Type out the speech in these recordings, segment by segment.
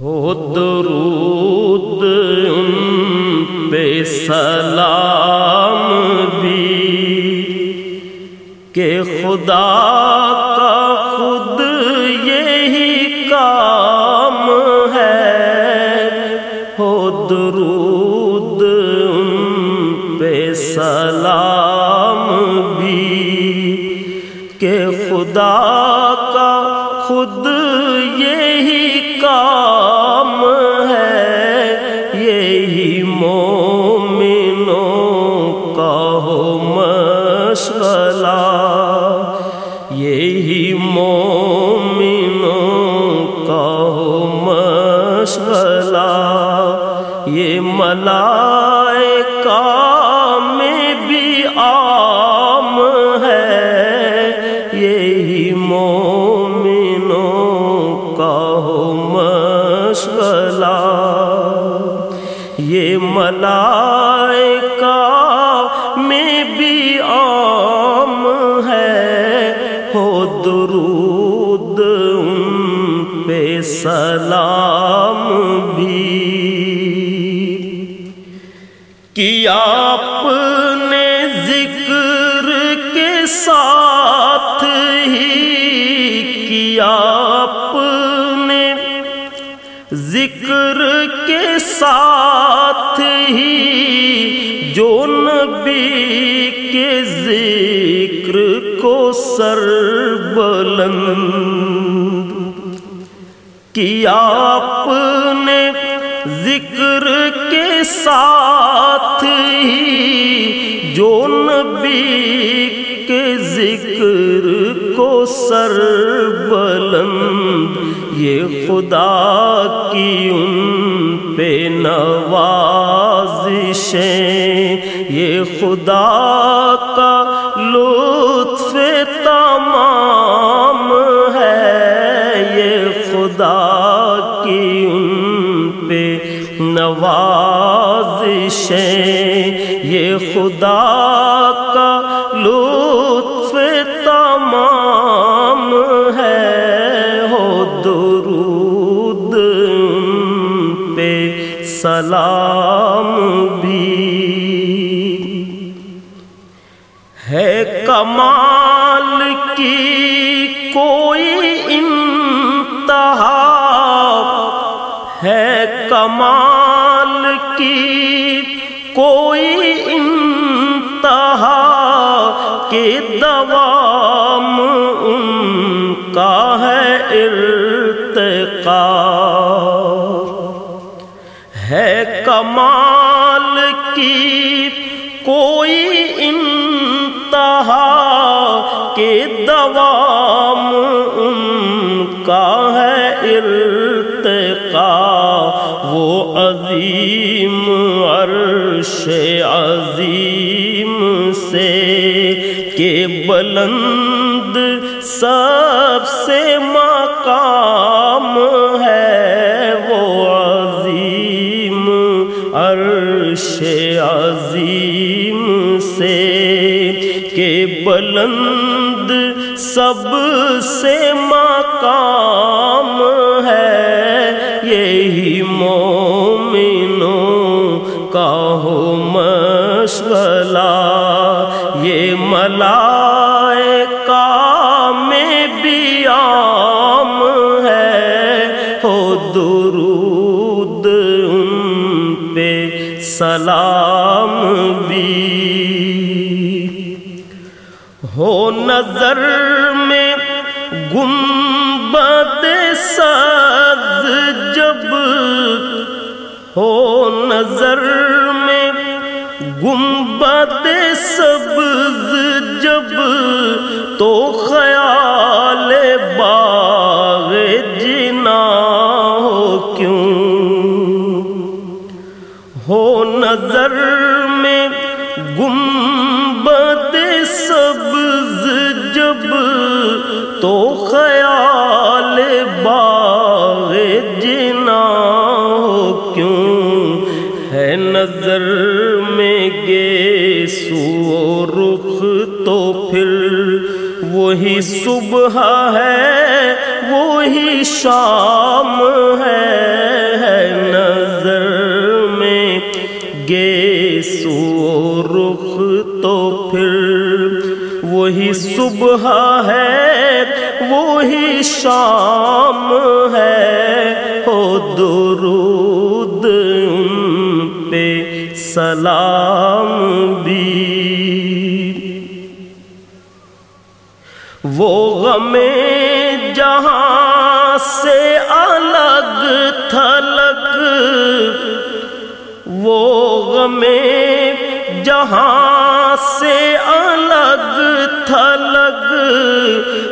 ہو درود ان پہ سلام بھی کہ خدا کا خود یہی کام ہے۔ ہو درود ان پہ سلام بھی کہ خدا کا خود یہی مومنوں کا ہو مسئلہ۔ یہی مومنوں کا ہو مسئلہ۔ یہ ملائکہ ملائکہ میں بھی عام ہے۔ ہو درود ان پہ سلام بھی۔ کیا اپنے ذکر کے ساتھ ہی کیا اپنے ذکر کے ساتھ کے ذکر کو سر بلند کیا اپنے ذکر کے ساتھ ہی جو نبی کے ذکر کو سر بلند یہ خدا کی ان پہ نوازشیں یہ خدا کا لطف تمام ہے۔ یہ خدا کی ان پہ نوازشیں۔ یہ خدا کا لطف تمام ہے۔ ہو درود ان پہ۔ سلام۔ کمال کی کوئی انتہا کہ دوام ان کا ہے ارتقا ہے کمال کی کوئی انتہا کہ دوام ان کا ہے ارتقا وہ عظیم عرش عظیم سے کہ بلند سب سے مقام ہے، وہ عظیم عرش عظیم سے کہ بلند سب سے مقام یہی مومنوں کا ہو مشغلہ یہ ملائکہ میں بھی عام ہے، ہو درود ان پہ سلام بھی۔ ہو نظر میں گنبد سز جب ہو نظر میں گنبد سبز جب تو خیال باغ جنا ہو کیوں؟ ہو نظر میں گنبد سبز جب تو خیال سو رخ تو پھر وہی صبح ہے، وہی شام ہے نظر میں گے سو رخ تو پھر وہی صبح ہے، وہی شام ہے او درود سلام بھی وہ غم جہاں سے الگ تھلگ۔ وہ غم جہاں سے الگ تھلگ۔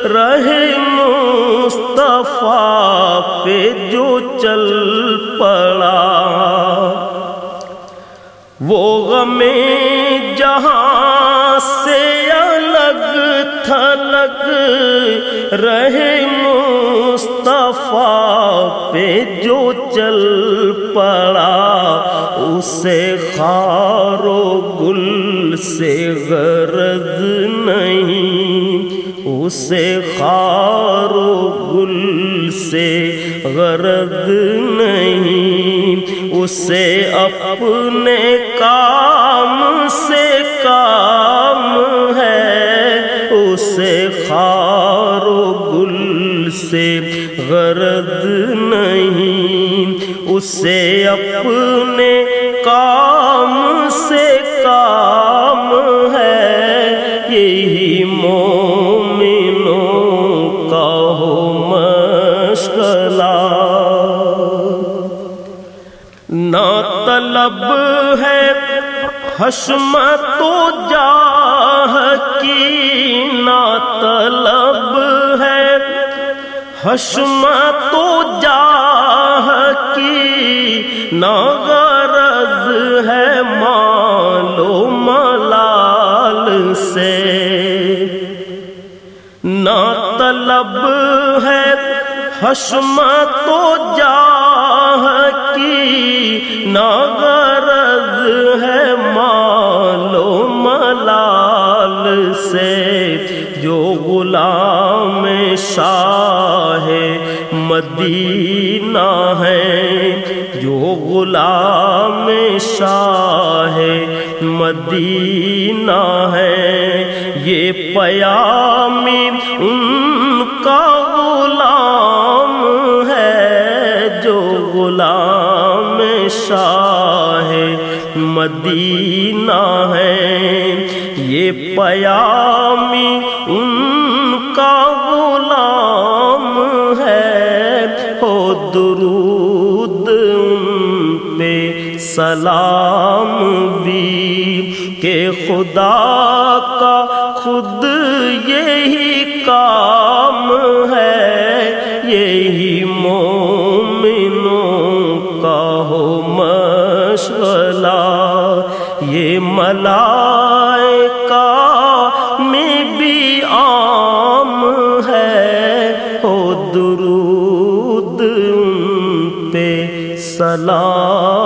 رہے مصطفیٰ پہ جو تھلگ رہے مصطفیٰ پہ جو چل پڑا، اسے خار و گل سے غرض نہیں، اسے خار و گل سے غرض نہیں، اسے اپنے کام سے سے غرض نہیں، اسے اپنے کام سے کام ہے۔ یہی مومنوں کا ہو مشغلہ۔ نہ طلب ہے حشمت تو جاہ کی نہ طلب ہے تو جاہ کی نہ غرض ہے مال و ملال سے۔ نہ طلب ہے حشمت تو جاہ کی نہ غرض ہے مال و ملال سے۔ جو غلام شاہ ہے، مدینہ ہے، جو غلام شاہ مدینہ ہے۔ یہ پیامی ان کا غلام ہے، جو غلام شاہ مدینہ ہے۔ یہ پیامی ان سلام بھی کہ خدا کا خود یہی کام ہے، یہی مومنوں کا ہو مشغلہ۔ یہ ملائکہ میں بھی عام ہے، ہو درود ان پہ سلام۔